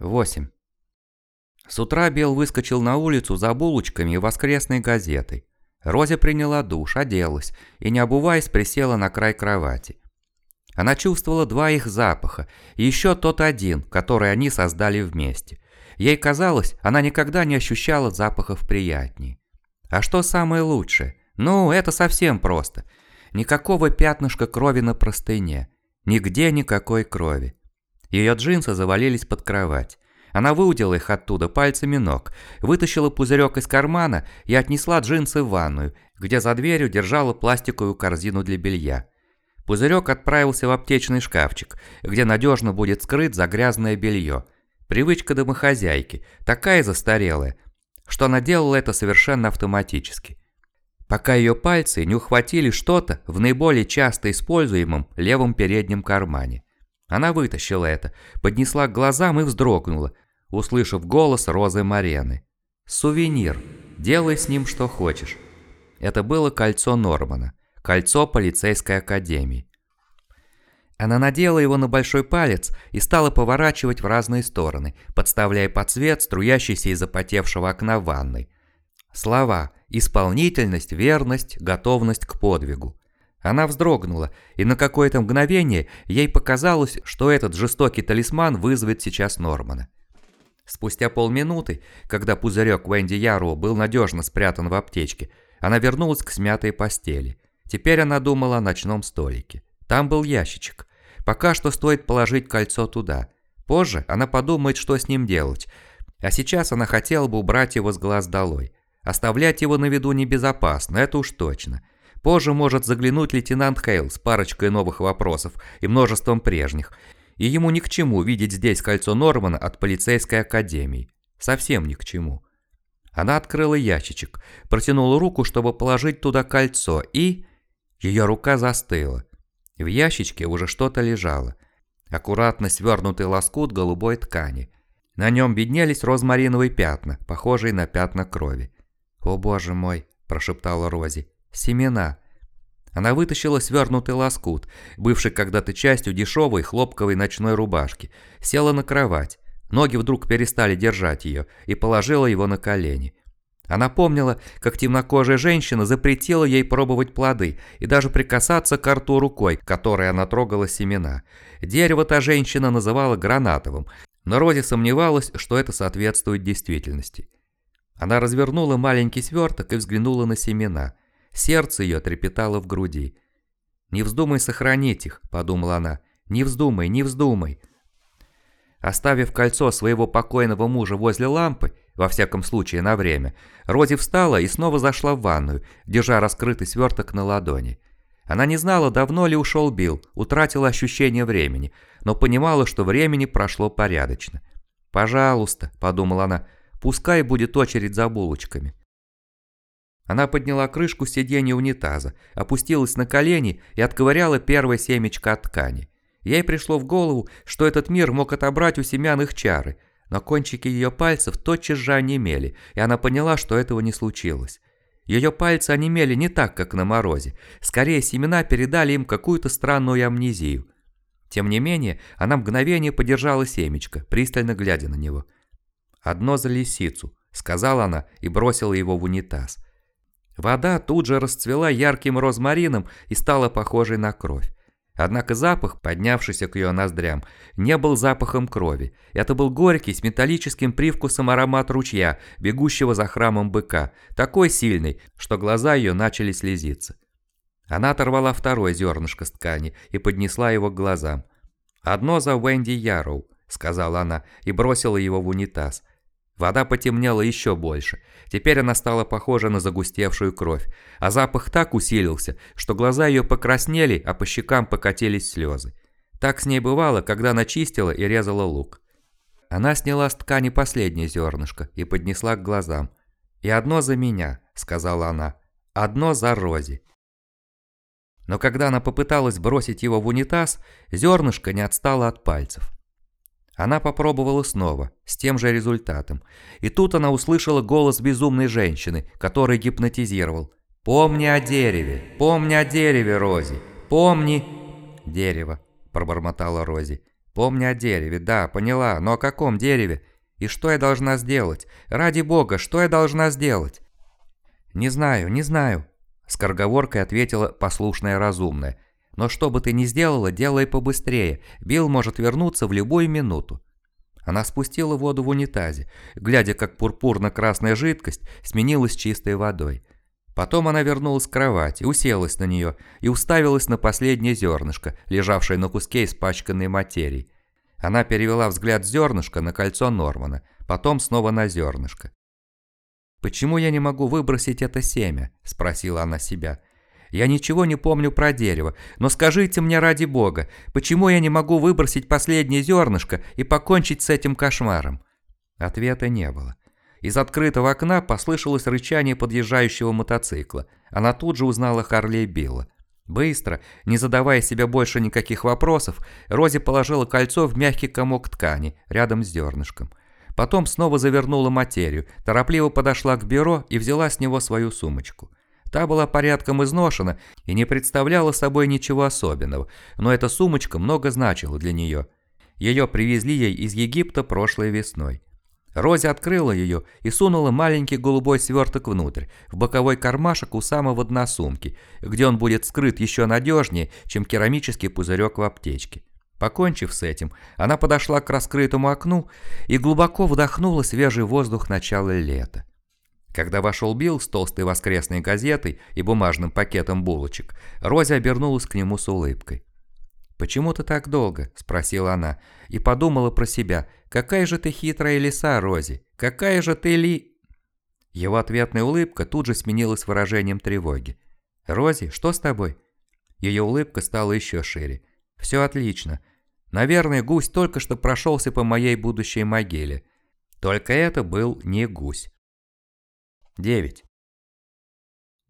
8. С утра Бел выскочил на улицу за булочками и воскресной газетой. Рози приняла душ, оделась и, не обуваясь, присела на край кровати. Она чувствовала два их запаха и еще тот один, который они создали вместе. Ей казалось, она никогда не ощущала запахов приятнее. А что самое лучшее? Ну, это совсем просто. Никакого пятнышка крови на простыне. Нигде никакой крови. Ее джинсы завалились под кровать. Она выудила их оттуда пальцами ног, вытащила пузырек из кармана и отнесла джинсы в ванную, где за дверью держала пластиковую корзину для белья. Пузырек отправился в аптечный шкафчик, где надежно будет скрыт за грязное белье. Привычка домохозяйки, такая застарелая, что она делала это совершенно автоматически. Пока ее пальцы не ухватили что-то в наиболее часто используемом левом переднем кармане. Она вытащила это, поднесла к глазам и вздрогнула, услышав голос Розы Марены. «Сувенир. Делай с ним что хочешь». Это было кольцо Нормана, кольцо полицейской академии. Она надела его на большой палец и стала поворачивать в разные стороны, подставляя под свет струящийся из запотевшего окна ванной. Слова «исполнительность», «верность», «готовность к подвигу». Она вздрогнула, и на какое-то мгновение ей показалось, что этот жестокий талисман вызовет сейчас Нормана. Спустя полминуты, когда пузырек Венди Яру был надежно спрятан в аптечке, она вернулась к смятой постели. Теперь она думала о ночном столике. Там был ящичек. Пока что стоит положить кольцо туда. Позже она подумает, что с ним делать. А сейчас она хотела бы убрать его с глаз долой. Оставлять его на виду небезопасно, это уж точно. Позже может заглянуть лейтенант Хейл с парочкой новых вопросов и множеством прежних, и ему ни к чему видеть здесь кольцо Нормана от полицейской академии. Совсем ни к чему. Она открыла ящичек, протянула руку, чтобы положить туда кольцо, и... Ее рука застыла. В ящичке уже что-то лежало. Аккуратно свернутый лоскут голубой ткани. На нем виднелись розмариновые пятна, похожие на пятна крови. «О боже мой!» – прошептала Рози. «Семена!» Она вытащила свернутый лоскут, бывший когда-то частью дешевой хлопковой ночной рубашки, села на кровать. Ноги вдруг перестали держать ее и положила его на колени. Она помнила, как темнокожая женщина запретила ей пробовать плоды и даже прикасаться к рту рукой, которой она трогала семена. Дерево та женщина называла гранатовым, но Рози сомневалась, что это соответствует действительности. Она развернула маленький сверток и взглянула на семена – Сердце ее трепетало в груди. «Не вздумай сохранить их», — подумала она. «Не вздумай, не вздумай». Оставив кольцо своего покойного мужа возле лампы, во всяком случае на время, Рози встала и снова зашла в ванную, держа раскрытый сверток на ладони. Она не знала, давно ли ушел Билл, утратила ощущение времени, но понимала, что времени прошло порядочно. «Пожалуйста», — подумала она, — «пускай будет очередь за булочками». Она подняла крышку сиденья унитаза, опустилась на колени и отковыряла первое семечко от ткани. Ей пришло в голову, что этот мир мог отобрать у семян их чары, но кончики ее пальцев тотчас же онемели, и она поняла, что этого не случилось. Ее пальцы онемели не так, как на морозе. Скорее, семена передали им какую-то странную амнезию. Тем не менее, она мгновение подержала семечко, пристально глядя на него. «Одно за лисицу», — сказала она и бросила его в унитаз. Вода тут же расцвела ярким розмарином и стала похожей на кровь. Однако запах, поднявшийся к ее ноздрям, не был запахом крови. Это был горький, с металлическим привкусом аромат ручья, бегущего за храмом быка, такой сильный, что глаза ее начали слезиться. Она оторвала второе зернышко с ткани и поднесла его к глазам. «Одно за Уэнди Яроу», — сказала она и бросила его в унитаз. Вода потемнела еще больше. Теперь она стала похожа на загустевшую кровь, а запах так усилился, что глаза ее покраснели, а по щекам покатились слезы. Так с ней бывало, когда она чистила и резала лук. Она сняла с ткани последнее зернышко и поднесла к глазам. «И одно за меня», — сказала она, — «одно за Рози». Но когда она попыталась бросить его в унитаз, зернышко не отстало от пальцев. Она попробовала снова, с тем же результатом. И тут она услышала голос безумной женщины, который гипнотизировал. «Помни о дереве! Помни о дереве, Рози! Помни...» «Дерево», – пробормотала Рози. «Помни о дереве, да, поняла, но о каком дереве? И что я должна сделать? Ради бога, что я должна сделать?» «Не знаю, не знаю», — скороговоркой ответила послушная разумная. «Но что бы ты ни сделала, делай побыстрее. Билл может вернуться в любую минуту». Она спустила воду в унитазе, глядя, как пурпурно-красная жидкость сменилась чистой водой. Потом она вернулась к кровати, уселась на нее и уставилась на последнее зернышко, лежавшее на куске испачканной материи. Она перевела взгляд с зернышка на кольцо Нормана, потом снова на зернышко. «Почему я не могу выбросить это семя?» – спросила она себя. «Я ничего не помню про дерево, но скажите мне ради бога, почему я не могу выбросить последнее зернышко и покончить с этим кошмаром?» Ответа не было. Из открытого окна послышалось рычание подъезжающего мотоцикла. Она тут же узнала Харлей Билла. Быстро, не задавая себе больше никаких вопросов, Рози положила кольцо в мягкий комок ткани рядом с зернышком. Потом снова завернула материю, торопливо подошла к бюро и взяла с него свою сумочку. Та была порядком изношена и не представляла собой ничего особенного, но эта сумочка много значила для нее. Ее привезли ей из Египта прошлой весной. Рози открыла ее и сунула маленький голубой сверток внутрь, в боковой кармашек у самого дна сумки, где он будет скрыт еще надежнее, чем керамический пузырек в аптечке. Покончив с этим, она подошла к раскрытому окну и глубоко вдохнула свежий воздух начала лета. Когда вошел Билл с толстой воскресной газетой и бумажным пакетом булочек, Рози обернулась к нему с улыбкой. «Почему ты так долго?» – спросила она, и подумала про себя. «Какая же ты хитрая лиса, Рози! Какая же ты ли...» Его ответная улыбка тут же сменилась выражением тревоги. «Рози, что с тобой?» Ее улыбка стала еще шире. «Все отлично. Наверное, гусь только что прошелся по моей будущей могиле. Только это был не гусь». 9.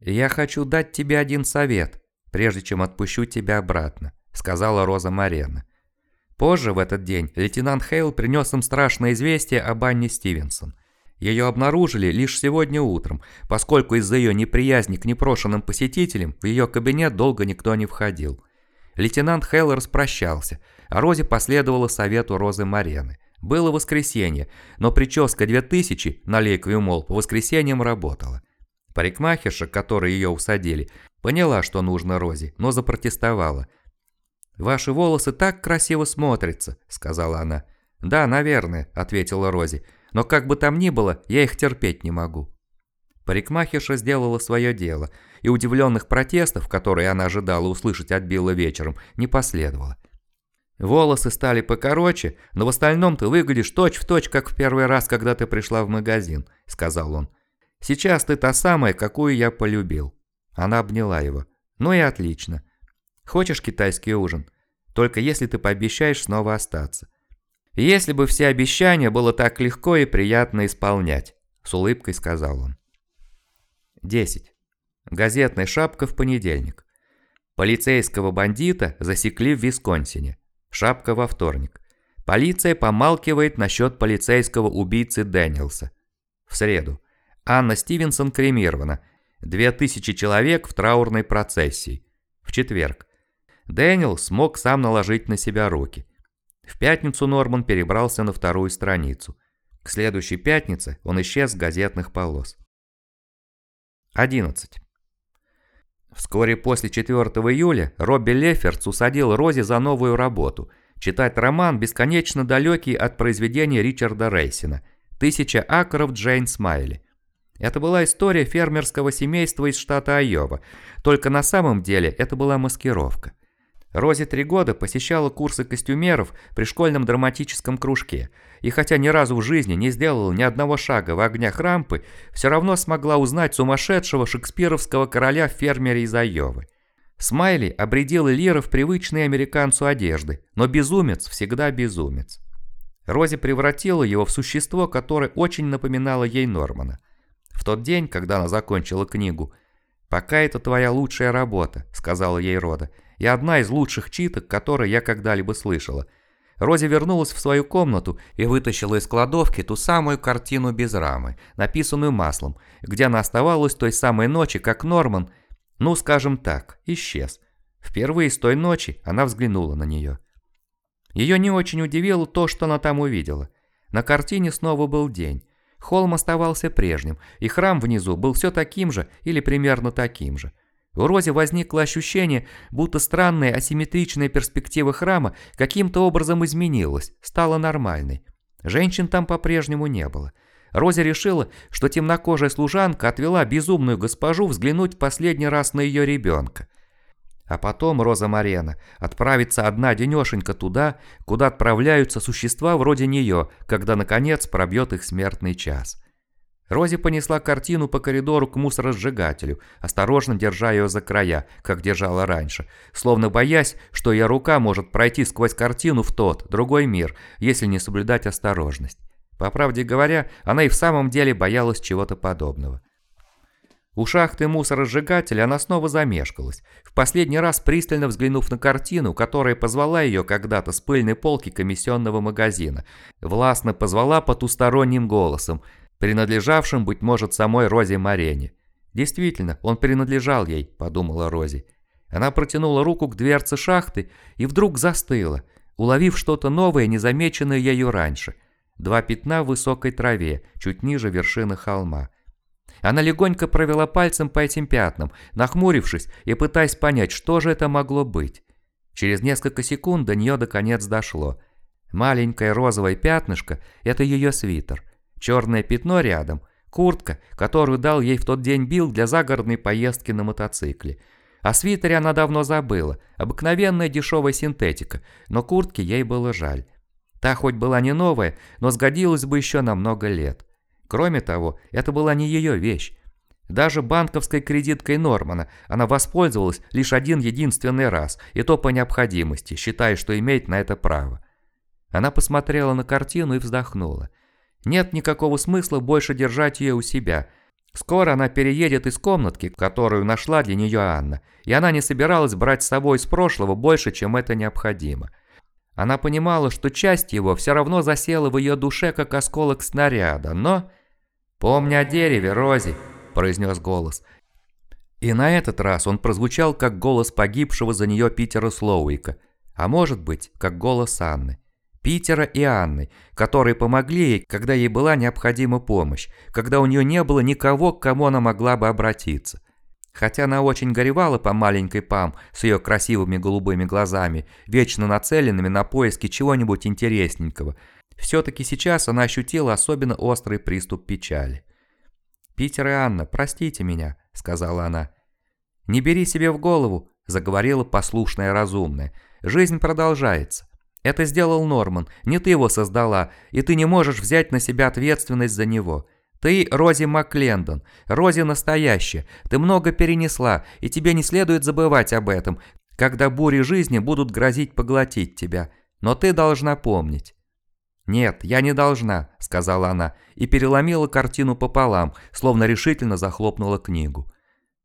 «Я хочу дать тебе один совет, прежде чем отпущу тебя обратно сказала Роза Марена. Позже в этот день лейтенант Хейл принес им страшное известие об Анне Стивенсон. Ее обнаружили лишь сегодня утром, поскольку из-за ее неприязни к непрошенным посетителям в ее кабинет долго никто не входил. Лейтенант Хейл распрощался, а Розе последовала совету Розы Марены. Было воскресенье, но прическа 2000 на Лейквью Мол по воскресеньям работала. Парикмахерша, которой ее усадили, поняла, что нужно Розе, но запротестовала – «Ваши волосы так красиво смотрятся», — сказала она. «Да, наверное», — ответила Рози. «Но как бы там ни было, я их терпеть не могу». Парикмахерша сделала свое дело, и удивленных протестов, которые она ожидала услышать от Билла вечером, не последовало. «Волосы стали покороче, но в остальном ты выглядишь точь-в-точь, точь, как в первый раз, когда ты пришла в магазин», — сказал он. «Сейчас ты та самая, какую я полюбил». Она обняла его. «Ну и отлично. Хочешь китайский ужин? Только если ты пообещаешь снова остаться. Если бы все обещания было так легко и приятно исполнять, с улыбкой сказал он. 10. Газетная шапка в понедельник. Полицейского бандита засекли в Висконсине. Шапка во вторник. Полиция помалкивает насчет полицейского убийцы Дэниелса. В среду. Анна Стивенсон кремирована. 2000 человек в траурной процессии. В четверг. Дэниел смог сам наложить на себя руки. В пятницу Норман перебрался на вторую страницу. К следующей пятнице он исчез с газетных полос. 11. Вскоре после 4 июля Робби Лефферц усадил Рози за новую работу – читать роман, бесконечно далекий от произведения Ричарда Рейсина «Тысяча акров Джейн Смайли». Это была история фермерского семейства из штата Айова, только на самом деле это была маскировка – Рози три года посещала курсы костюмеров при школьном драматическом кружке, и хотя ни разу в жизни не сделала ни одного шага в огнях рампы, все равно смогла узнать сумасшедшего шекспировского короля-фермера из Айовы. Смайли обредила Лира в привычные американцу одежды, но безумец всегда безумец. Рози превратила его в существо, которое очень напоминало ей Нормана. В тот день, когда она закончила книгу, «Пока это твоя лучшая работа», — сказала ей Рода, — и одна из лучших читок, которые я когда-либо слышала. Рози вернулась в свою комнату и вытащила из кладовки ту самую картину без рамы, написанную маслом, где она оставалась той самой ночи, как Норман, ну, скажем так, исчез. Впервые с той ночи она взглянула на нее. Ее не очень удивило то, что она там увидела. На картине снова был день. Холм оставался прежним, и храм внизу был все таким же или примерно таким же. У Рози возникло ощущение, будто странная асимметричная перспектива храма каким-то образом изменилась, стала нормальной. Женщин там по-прежнему не было. Рози решила, что темнокожая служанка отвела безумную госпожу взглянуть последний раз на ее ребенка. А потом Роза Марена отправится одна денешенька туда, куда отправляются существа вроде нее, когда наконец пробьет их смертный час. Рози понесла картину по коридору к мусоросжигателю, осторожно держа ее за края, как держала раньше, словно боясь, что ее рука может пройти сквозь картину в тот, другой мир, если не соблюдать осторожность. По правде говоря, она и в самом деле боялась чего-то подобного. У шахты мусоросжигателя она снова замешкалась, в последний раз пристально взглянув на картину, которая позвала ее когда-то с пыльной полки комиссионного магазина. Властно позвала потусторонним голосом, принадлежавшим, быть может, самой Розе Марене. Действительно, он принадлежал ей, подумала Рози. Она протянула руку к дверце шахты и вдруг застыла, уловив что-то новое, незамеченное ею раньше. Два пятна в высокой траве, чуть ниже вершины холма. Она легонько провела пальцем по этим пятнам, нахмурившись и пытаясь понять, что же это могло быть. Через несколько секунд до нее наконец дошло. Маленькое розовое пятнышко – это ее свитер. Черное пятно рядом – куртка, которую дал ей в тот день Билл для загородной поездки на мотоцикле. О свитере она давно забыла, обыкновенная дешевая синтетика, но куртки ей было жаль. Та хоть была не новая, но сгодилась бы еще на много лет. Кроме того, это была не ее вещь. Даже банковской кредиткой Нормана она воспользовалась лишь один единственный раз, и то по необходимости, считая, что имеет на это право. Она посмотрела на картину и вздохнула. Нет никакого смысла больше держать ее у себя. Скоро она переедет из комнатки, которую нашла для нее Анна, и она не собиралась брать с собой из прошлого больше, чем это необходимо. Она понимала, что часть его все равно засела в ее душе, как осколок снаряда, но... «Помни о дереве, Рози», – произнес голос. И на этот раз он прозвучал, как голос погибшего за нее Питера Слоуика, а может быть, как голос Анны. Питера и Анны, которые помогли ей, когда ей была необходима помощь, когда у нее не было никого, к кому она могла бы обратиться. Хотя она очень горевала по маленькой Пам с ее красивыми голубыми глазами, вечно нацеленными на поиски чего-нибудь интересненького – все-таки сейчас она ощутила особенно острый приступ печали. «Питер и Анна, простите меня», — сказала она. «Не бери себе в голову», — заговорила послушная разумная. «Жизнь продолжается. Это сделал Норман, не ты его создала, и ты не можешь взять на себя ответственность за него. Ты Рози Маклендон, Рози настоящая, ты много перенесла, и тебе не следует забывать об этом, когда бури жизни будут грозить поглотить тебя. Но ты должна помнить, «Нет, я не должна», – сказала она, и переломила картину пополам, словно решительно захлопнула книгу.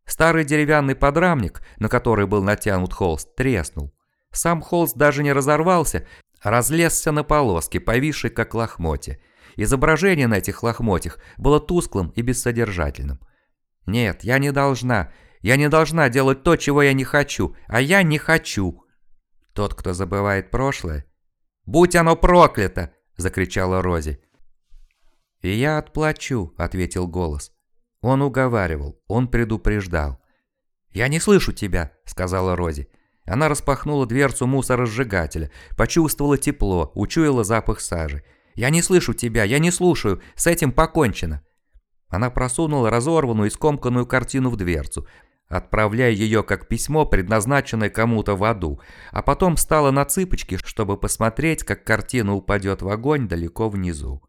Старый деревянный подрамник, на который был натянут холст, треснул. Сам холст даже не разорвался, а разлезся на полоски, повисшие как лохмотья. Изображение на этих лохмотьях было тусклым и бессодержательным. «Нет, я не должна. Я не должна делать то, чего я не хочу. А я не хочу!» Тот, кто забывает прошлое... «Будь оно проклято!» закричала Рози. «И я отплачу», — ответил голос. Он уговаривал, он предупреждал. «Я не слышу тебя», — сказала Рози. Она распахнула дверцу мусоросжигателя, почувствовала тепло, учуяла запах сажи. «Я не слышу тебя, я не слушаю, с этим покончено». Она просунула разорванную и скомканную картину в дверцу, отправляя ее как письмо, предназначенное кому-то в аду, а потом встала на цыпочки, чтобы посмотреть, как картина упадет в огонь далеко внизу.